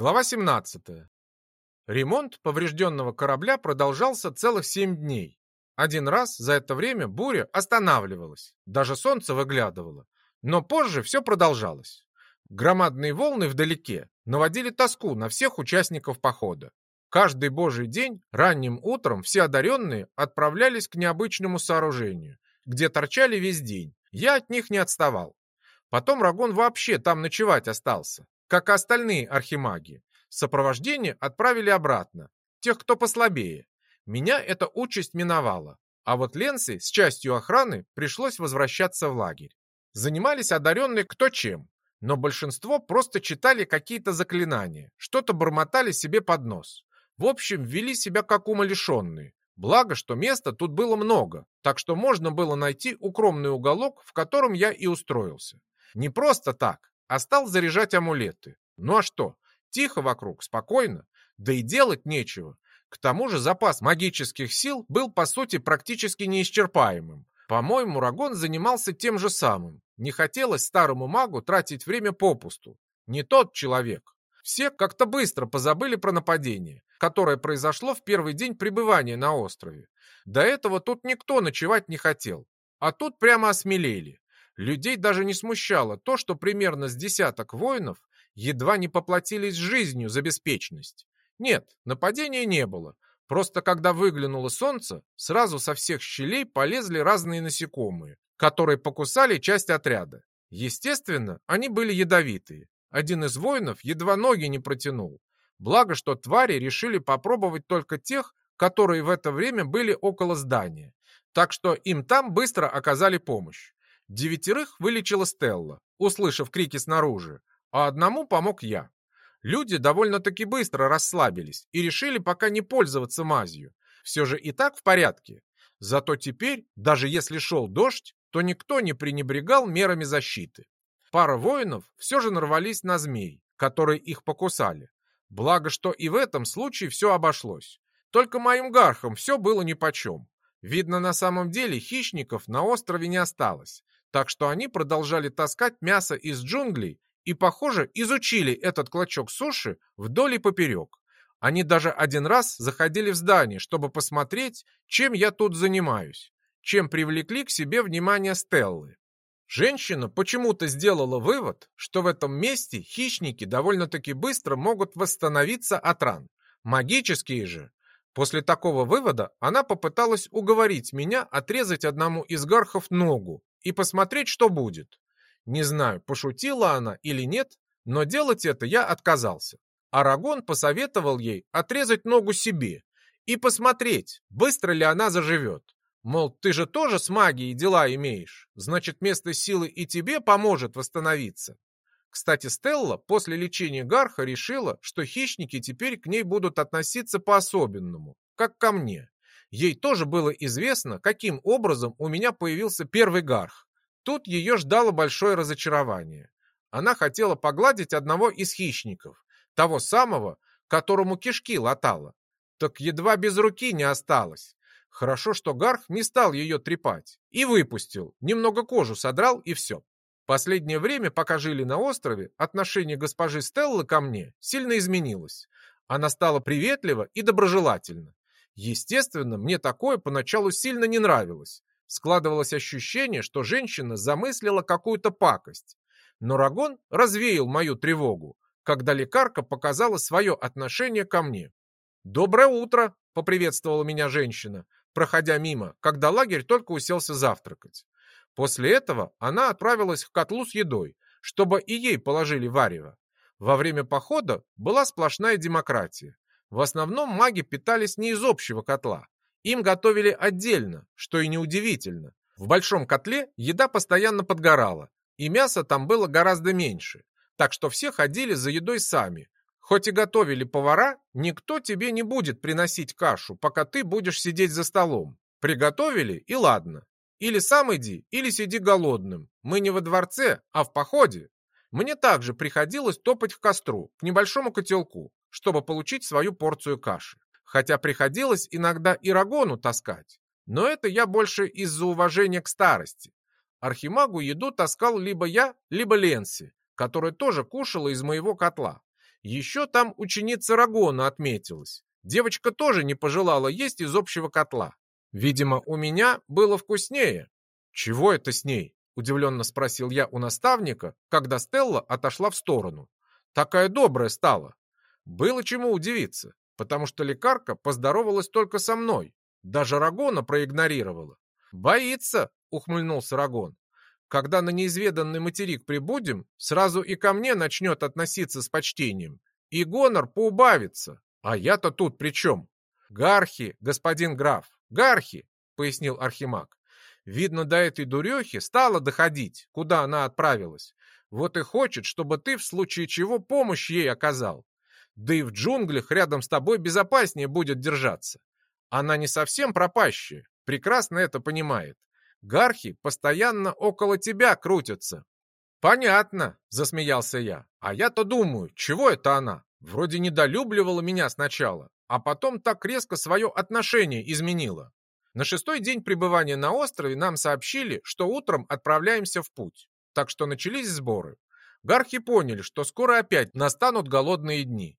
Глава 17. Ремонт поврежденного корабля продолжался целых семь дней. Один раз за это время буря останавливалась, даже солнце выглядывало. Но позже все продолжалось. Громадные волны вдалеке наводили тоску на всех участников похода. Каждый божий день ранним утром все одаренные отправлялись к необычному сооружению, где торчали весь день. Я от них не отставал. Потом Рагон вообще там ночевать остался как и остальные архимаги. Сопровождение отправили обратно, тех, кто послабее. Меня эта участь миновала, а вот Ленси с частью охраны пришлось возвращаться в лагерь. Занимались одаренные кто чем, но большинство просто читали какие-то заклинания, что-то бормотали себе под нос. В общем, вели себя как умалишенные. Благо, что места тут было много, так что можно было найти укромный уголок, в котором я и устроился. Не просто так, а стал заряжать амулеты. Ну а что? Тихо вокруг, спокойно, да и делать нечего. К тому же запас магических сил был, по сути, практически неисчерпаемым. По-моему, Рагон занимался тем же самым. Не хотелось старому магу тратить время попусту. Не тот человек. Все как-то быстро позабыли про нападение, которое произошло в первый день пребывания на острове. До этого тут никто ночевать не хотел. А тут прямо осмелели. Людей даже не смущало то, что примерно с десяток воинов едва не поплатились жизнью за беспечность. Нет, нападения не было. Просто когда выглянуло солнце, сразу со всех щелей полезли разные насекомые, которые покусали часть отряда. Естественно, они были ядовитые. Один из воинов едва ноги не протянул. Благо, что твари решили попробовать только тех, которые в это время были около здания. Так что им там быстро оказали помощь. Девятерых вылечила Стелла, услышав крики снаружи, а одному помог я. Люди довольно-таки быстро расслабились и решили пока не пользоваться мазью. Все же и так в порядке. Зато теперь, даже если шел дождь, то никто не пренебрегал мерами защиты. Пара воинов все же нарвались на змей, которые их покусали. Благо, что и в этом случае все обошлось. Только моим гархам все было нипочем. Видно, на самом деле хищников на острове не осталось так что они продолжали таскать мясо из джунглей и, похоже, изучили этот клочок суши вдоль и поперек. Они даже один раз заходили в здание, чтобы посмотреть, чем я тут занимаюсь, чем привлекли к себе внимание Стеллы. Женщина почему-то сделала вывод, что в этом месте хищники довольно-таки быстро могут восстановиться от ран. Магические же. После такого вывода она попыталась уговорить меня отрезать одному из гархов ногу, и посмотреть, что будет. Не знаю, пошутила она или нет, но делать это я отказался. Арагон посоветовал ей отрезать ногу себе и посмотреть, быстро ли она заживет. Мол, ты же тоже с магией дела имеешь, значит, место силы и тебе поможет восстановиться. Кстати, Стелла после лечения Гарха решила, что хищники теперь к ней будут относиться по-особенному, как ко мне. Ей тоже было известно, каким образом у меня появился первый гарх. Тут ее ждало большое разочарование. Она хотела погладить одного из хищников, того самого, которому кишки латала. Так едва без руки не осталось. Хорошо, что Гарх не стал ее трепать и выпустил, немного кожу содрал и все. Последнее время, пока жили на острове, отношение госпожи Стеллы ко мне сильно изменилось. Она стала приветлива и доброжелательна. Естественно, мне такое поначалу сильно не нравилось. Складывалось ощущение, что женщина замыслила какую-то пакость. Но Рагон развеял мою тревогу, когда лекарка показала свое отношение ко мне. «Доброе утро!» — поприветствовала меня женщина, проходя мимо, когда лагерь только уселся завтракать. После этого она отправилась к котлу с едой, чтобы и ей положили варево. Во время похода была сплошная демократия. В основном маги питались не из общего котла. Им готовили отдельно, что и неудивительно. В большом котле еда постоянно подгорала, и мяса там было гораздо меньше. Так что все ходили за едой сами. Хоть и готовили повара, никто тебе не будет приносить кашу, пока ты будешь сидеть за столом. Приготовили и ладно. Или сам иди, или сиди голодным. Мы не во дворце, а в походе. Мне также приходилось топать к костру, к небольшому котелку чтобы получить свою порцию каши. Хотя приходилось иногда и рагону таскать. Но это я больше из-за уважения к старости. Архимагу еду таскал либо я, либо Ленси, которая тоже кушала из моего котла. Еще там ученица Рагона отметилась. Девочка тоже не пожелала есть из общего котла. Видимо, у меня было вкуснее. Чего это с ней? Удивленно спросил я у наставника, когда Стелла отошла в сторону. Такая добрая стала. Было чему удивиться, потому что лекарка поздоровалась только со мной. Даже Рагона проигнорировала. «Боится», — ухмыльнулся Рагон. «Когда на неизведанный материк прибудем, сразу и ко мне начнет относиться с почтением. И гонор поубавится. А я-то тут при чем?» «Гархи, господин граф, гархи», — пояснил Архимаг. Видно, до этой дурехи стало доходить, куда она отправилась. Вот и хочет, чтобы ты в случае чего помощь ей оказал. Да и в джунглях рядом с тобой безопаснее будет держаться. Она не совсем пропащая, прекрасно это понимает. Гархи постоянно около тебя крутятся. Понятно, засмеялся я. А я-то думаю, чего это она? Вроде недолюбливала меня сначала, а потом так резко свое отношение изменила. На шестой день пребывания на острове нам сообщили, что утром отправляемся в путь. Так что начались сборы. Гархи поняли, что скоро опять настанут голодные дни.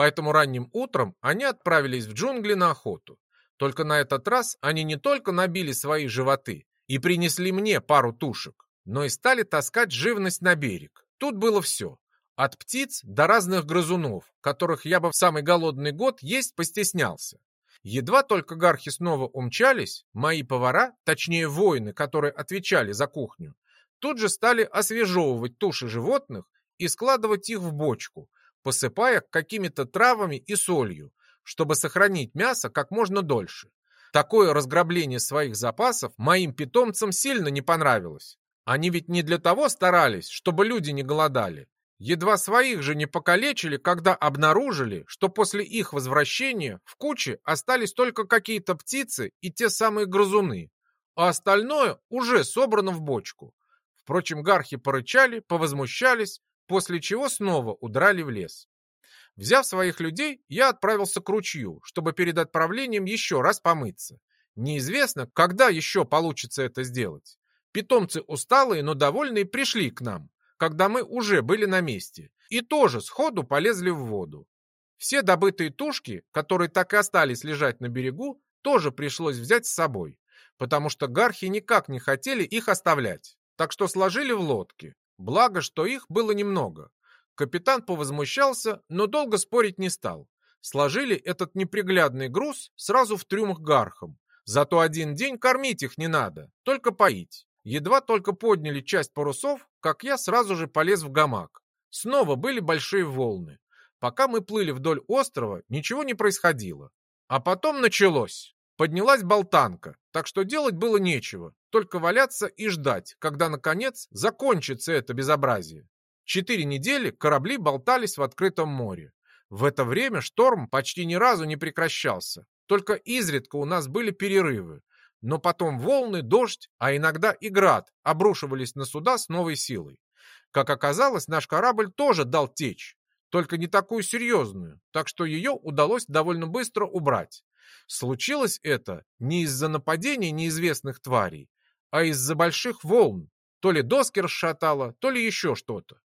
Поэтому ранним утром они отправились в джунгли на охоту. Только на этот раз они не только набили свои животы и принесли мне пару тушек, но и стали таскать живность на берег. Тут было все. От птиц до разных грызунов, которых я бы в самый голодный год есть постеснялся. Едва только гархи снова умчались, мои повара, точнее воины, которые отвечали за кухню, тут же стали освежевывать туши животных и складывать их в бочку, посыпая какими-то травами и солью, чтобы сохранить мясо как можно дольше. Такое разграбление своих запасов моим питомцам сильно не понравилось. Они ведь не для того старались, чтобы люди не голодали. Едва своих же не покалечили, когда обнаружили, что после их возвращения в куче остались только какие-то птицы и те самые грызуны, а остальное уже собрано в бочку. Впрочем, гархи порычали, повозмущались, после чего снова удрали в лес. Взяв своих людей, я отправился к ручью, чтобы перед отправлением еще раз помыться. Неизвестно, когда еще получится это сделать. Питомцы усталые, но довольные пришли к нам, когда мы уже были на месте, и тоже сходу полезли в воду. Все добытые тушки, которые так и остались лежать на берегу, тоже пришлось взять с собой, потому что гархи никак не хотели их оставлять, так что сложили в лодки. Благо, что их было немного. Капитан повозмущался, но долго спорить не стал. Сложили этот неприглядный груз сразу в трюмах гархом. Зато один день кормить их не надо, только поить. Едва только подняли часть парусов, как я сразу же полез в гамак. Снова были большие волны. Пока мы плыли вдоль острова, ничего не происходило. А потом началось. Поднялась болтанка, так что делать было нечего, только валяться и ждать, когда, наконец, закончится это безобразие. Четыре недели корабли болтались в открытом море. В это время шторм почти ни разу не прекращался, только изредка у нас были перерывы, но потом волны, дождь, а иногда и град обрушивались на суда с новой силой. Как оказалось, наш корабль тоже дал течь, только не такую серьезную, так что ее удалось довольно быстро убрать. Случилось это не из-за нападения неизвестных тварей, а из-за больших волн. То ли доски расшатало, то ли еще что-то.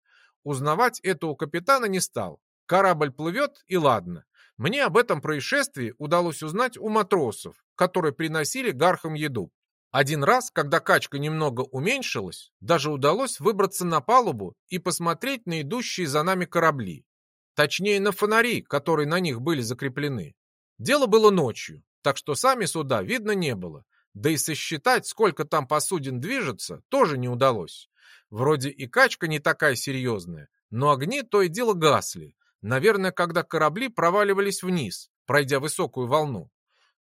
Узнавать это у капитана не стал. Корабль плывет, и ладно. Мне об этом происшествии удалось узнать у матросов, которые приносили гархам еду. Один раз, когда качка немного уменьшилась, даже удалось выбраться на палубу и посмотреть на идущие за нами корабли. Точнее, на фонари, которые на них были закреплены. Дело было ночью, так что сами суда видно не было. Да и сосчитать, сколько там посудин движется, тоже не удалось. Вроде и качка не такая серьезная, но огни то и дело гасли, Наверное, когда корабли проваливались вниз, пройдя высокую волну.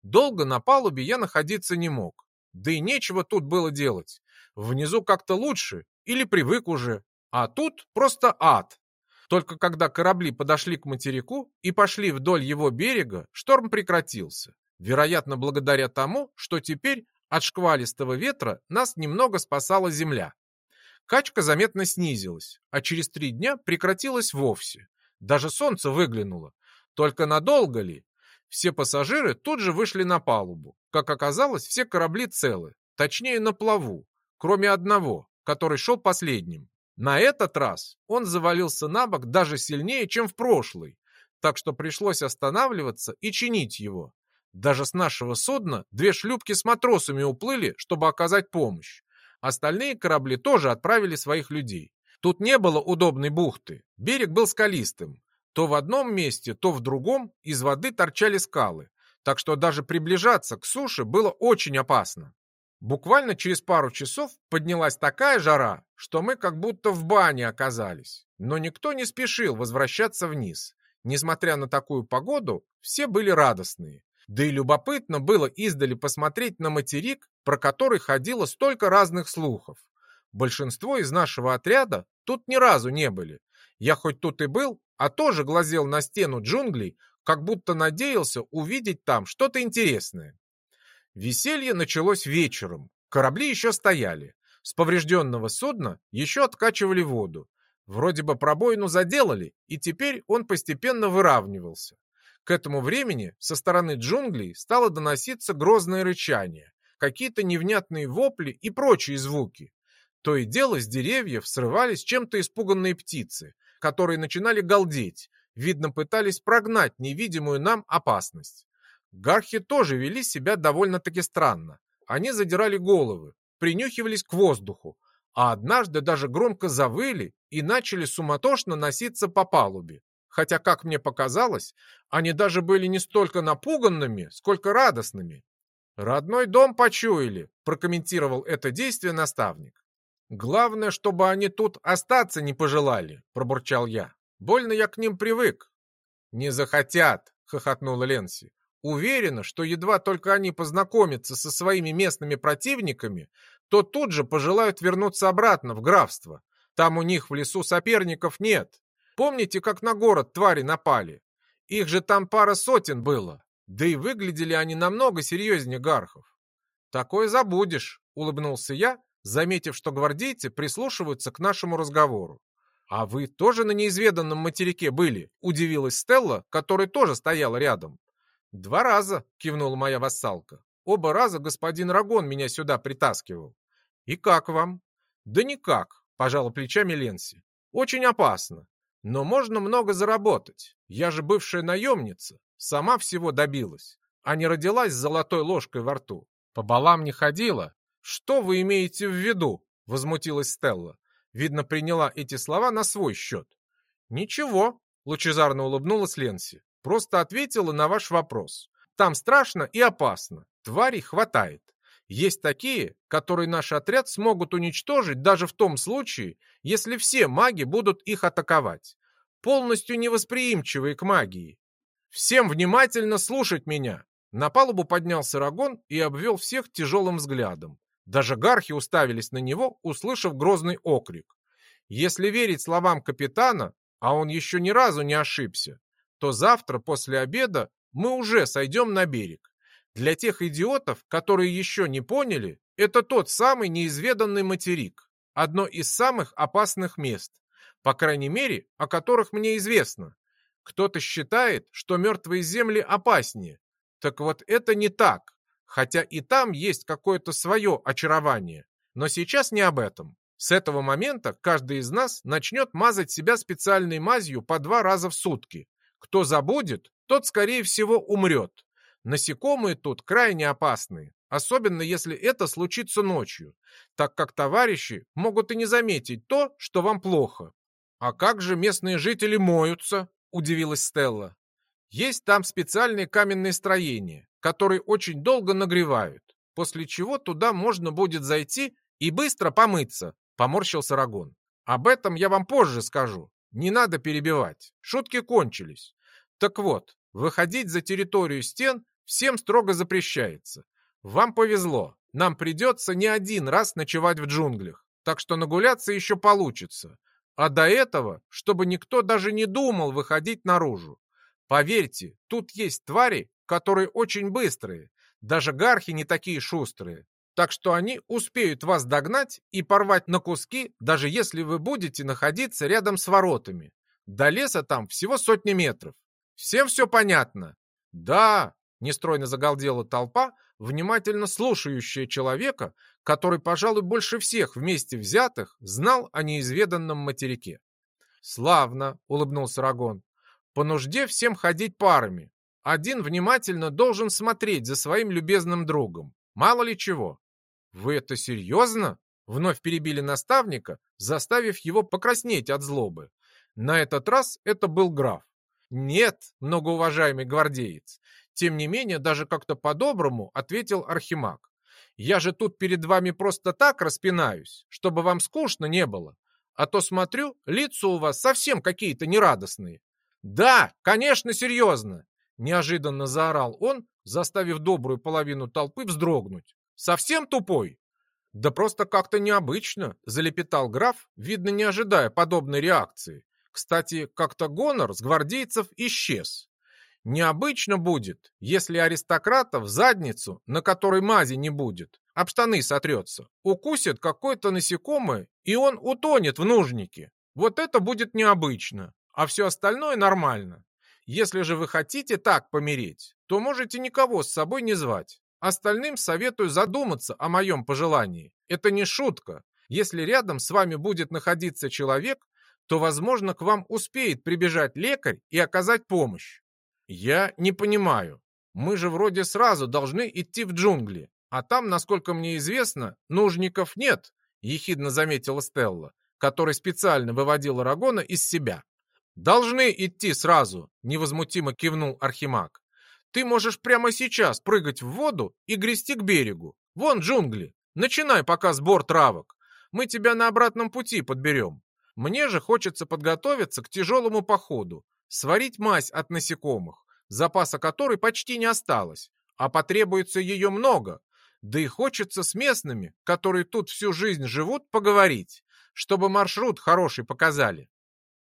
Долго на палубе я находиться не мог. Да и нечего тут было делать. Внизу как-то лучше или привык уже. А тут просто ад. Только когда корабли подошли к материку и пошли вдоль его берега, шторм прекратился. Вероятно, благодаря тому, что теперь от шквалистого ветра нас немного спасала земля. Качка заметно снизилась, а через три дня прекратилась вовсе. Даже солнце выглянуло. Только надолго ли? Все пассажиры тут же вышли на палубу. Как оказалось, все корабли целы, точнее на плаву, кроме одного, который шел последним. На этот раз он завалился на бок даже сильнее, чем в прошлый, так что пришлось останавливаться и чинить его. Даже с нашего судна две шлюпки с матросами уплыли, чтобы оказать помощь. Остальные корабли тоже отправили своих людей. Тут не было удобной бухты, берег был скалистым. То в одном месте, то в другом из воды торчали скалы, так что даже приближаться к суше было очень опасно. Буквально через пару часов поднялась такая жара, что мы как будто в бане оказались. Но никто не спешил возвращаться вниз. Несмотря на такую погоду, все были радостные. Да и любопытно было издали посмотреть на материк, про который ходило столько разных слухов. Большинство из нашего отряда тут ни разу не были. Я хоть тут и был, а тоже глазел на стену джунглей, как будто надеялся увидеть там что-то интересное. Веселье началось вечером. Корабли еще стояли. С поврежденного судна еще откачивали воду. Вроде бы пробоину заделали, и теперь он постепенно выравнивался. К этому времени со стороны джунглей стало доноситься грозное рычание, какие-то невнятные вопли и прочие звуки. То и дело с деревьев срывались чем-то испуганные птицы, которые начинали галдеть, видно пытались прогнать невидимую нам опасность. Гархи тоже вели себя довольно-таки странно. Они задирали головы, принюхивались к воздуху, а однажды даже громко завыли и начали суматошно носиться по палубе. Хотя, как мне показалось, они даже были не столько напуганными, сколько радостными. «Родной дом почуяли», — прокомментировал это действие наставник. «Главное, чтобы они тут остаться не пожелали», — пробурчал я. «Больно я к ним привык». «Не захотят», — хохотнула Ленси. Уверена, что едва только они познакомятся со своими местными противниками, то тут же пожелают вернуться обратно в графство. Там у них в лесу соперников нет. Помните, как на город твари напали? Их же там пара сотен было. Да и выглядели они намного серьезнее гархов. «Такое забудешь», — улыбнулся я, заметив, что гвардейцы прислушиваются к нашему разговору. «А вы тоже на неизведанном материке были?» — удивилась Стелла, которая тоже стояла рядом. «Два раза», — кивнула моя вассалка. «Оба раза господин Рагон меня сюда притаскивал». «И как вам?» «Да никак», — пожала плечами Ленси. «Очень опасно. Но можно много заработать. Я же бывшая наемница, сама всего добилась, а не родилась с золотой ложкой во рту. По балам не ходила. Что вы имеете в виду?» — возмутилась Стелла. Видно, приняла эти слова на свой счет. «Ничего», — лучезарно улыбнулась Ленси. Просто ответила на ваш вопрос. Там страшно и опасно. Тварей хватает. Есть такие, которые наш отряд смогут уничтожить даже в том случае, если все маги будут их атаковать. Полностью невосприимчивые к магии. Всем внимательно слушать меня. На палубу поднялся Рагон и обвел всех тяжелым взглядом. Даже гархи уставились на него, услышав грозный окрик. Если верить словам капитана, а он еще ни разу не ошибся, то завтра после обеда мы уже сойдем на берег. Для тех идиотов, которые еще не поняли, это тот самый неизведанный материк, одно из самых опасных мест, по крайней мере, о которых мне известно. Кто-то считает, что мертвые земли опаснее. Так вот это не так, хотя и там есть какое-то свое очарование. Но сейчас не об этом. С этого момента каждый из нас начнет мазать себя специальной мазью по два раза в сутки, кто забудет, тот, скорее всего, умрет. Насекомые тут крайне опасные, особенно если это случится ночью, так как товарищи могут и не заметить то, что вам плохо. «А как же местные жители моются?» – удивилась Стелла. «Есть там специальные каменные строения, которые очень долго нагревают, после чего туда можно будет зайти и быстро помыться», – поморщился Рагон. «Об этом я вам позже скажу. Не надо перебивать. Шутки кончились. Так вот, выходить за территорию стен всем строго запрещается. Вам повезло. Нам придется не один раз ночевать в джунглях. Так что нагуляться еще получится. А до этого, чтобы никто даже не думал выходить наружу. Поверьте, тут есть твари, которые очень быстрые. Даже гархи не такие шустрые. Так что они успеют вас догнать и порвать на куски, даже если вы будете находиться рядом с воротами. До леса там всего сотни метров. Всем все понятно? Да, нестройно загалдела толпа, внимательно слушающая человека, который, пожалуй, больше всех вместе взятых знал о неизведанном материке. «Славно!» — улыбнулся Рагон. «По нужде всем ходить парами. Один внимательно должен смотреть за своим любезным другом. Мало ли чего». «Вы это серьезно?» — вновь перебили наставника, заставив его покраснеть от злобы. На этот раз это был граф. «Нет, многоуважаемый гвардеец». Тем не менее, даже как-то по-доброму ответил Архимаг. «Я же тут перед вами просто так распинаюсь, чтобы вам скучно не было. А то смотрю, лица у вас совсем какие-то нерадостные». «Да, конечно, серьезно!» Неожиданно заорал он, заставив добрую половину толпы вздрогнуть. «Совсем тупой?» «Да просто как-то необычно», — залепетал граф, видно, не ожидая подобной реакции. Кстати, как-то гонор с гвардейцев исчез. Необычно будет, если аристократа в задницу, на которой мази не будет, об штаны сотрется, укусит какое-то насекомое, и он утонет в нужнике. Вот это будет необычно, а все остальное нормально. Если же вы хотите так помереть, то можете никого с собой не звать. Остальным советую задуматься о моем пожелании. Это не шутка. Если рядом с вами будет находиться человек, то, возможно, к вам успеет прибежать лекарь и оказать помощь. Я не понимаю. Мы же вроде сразу должны идти в джунгли, а там, насколько мне известно, нужников нет, ехидно заметила Стелла, который специально выводил Рагона из себя. Должны идти сразу, невозмутимо кивнул Архимаг. Ты можешь прямо сейчас прыгать в воду и грести к берегу. Вон джунгли. Начинай пока сбор травок. Мы тебя на обратном пути подберем. Мне же хочется подготовиться к тяжелому походу, сварить мазь от насекомых, запаса которой почти не осталось, а потребуется ее много, да и хочется с местными, которые тут всю жизнь живут, поговорить, чтобы маршрут хороший показали.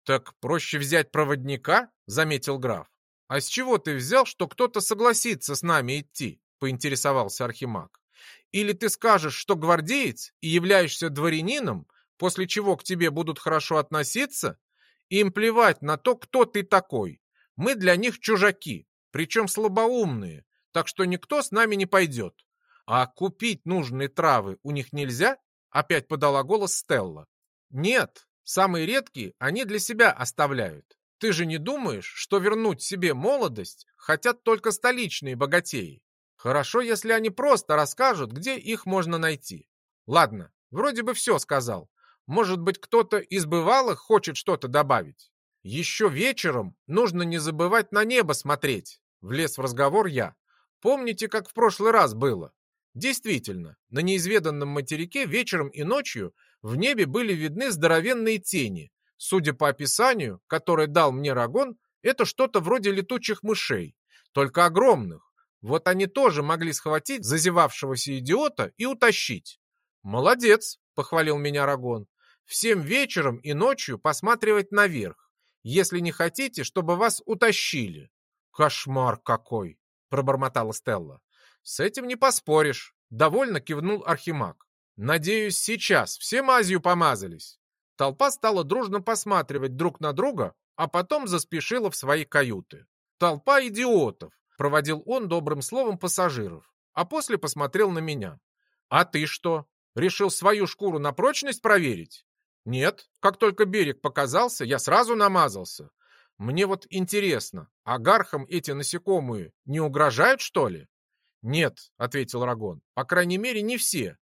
Так проще взять проводника, заметил граф. А с чего ты взял, что кто-то согласится с нами идти? поинтересовался Архимаг. Или ты скажешь, что гвардеец и являешься дворянином, после чего к тебе будут хорошо относиться, им плевать на то, кто ты такой. Мы для них чужаки, причем слабоумные, так что никто с нами не пойдет. А купить нужные травы у них нельзя? Опять подала голос Стелла. Нет, самые редкие они для себя оставляют. Ты же не думаешь, что вернуть себе молодость хотят только столичные богатеи? Хорошо, если они просто расскажут, где их можно найти. Ладно, вроде бы все сказал. Может быть, кто-то из бывалых хочет что-то добавить? Еще вечером нужно не забывать на небо смотреть. Влез в разговор я. Помните, как в прошлый раз было? Действительно, на неизведанном материке вечером и ночью в небе были видны здоровенные тени. Судя по описанию, которое дал мне Рагон, это что-то вроде летучих мышей, только огромных. Вот они тоже могли схватить зазевавшегося идиота и утащить. «Молодец!» — похвалил меня Рагон всем вечером и ночью посматривать наверх, если не хотите, чтобы вас утащили. Кошмар какой, пробормотала Стелла. С этим не поспоришь, довольно кивнул Архимаг. Надеюсь, сейчас все мазью помазались. Толпа стала дружно посматривать друг на друга, а потом заспешила в свои каюты. Толпа идиотов, проводил он добрым словом пассажиров, а после посмотрел на меня. А ты что, решил свою шкуру на прочность проверить? Нет, как только берег показался, я сразу намазался. Мне вот интересно, агархам эти насекомые не угрожают, что ли? Нет, ответил Рагон. По крайней мере, не все.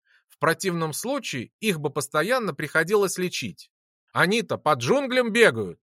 Противном случае их бы постоянно приходилось лечить. Они-то под джунглям бегают,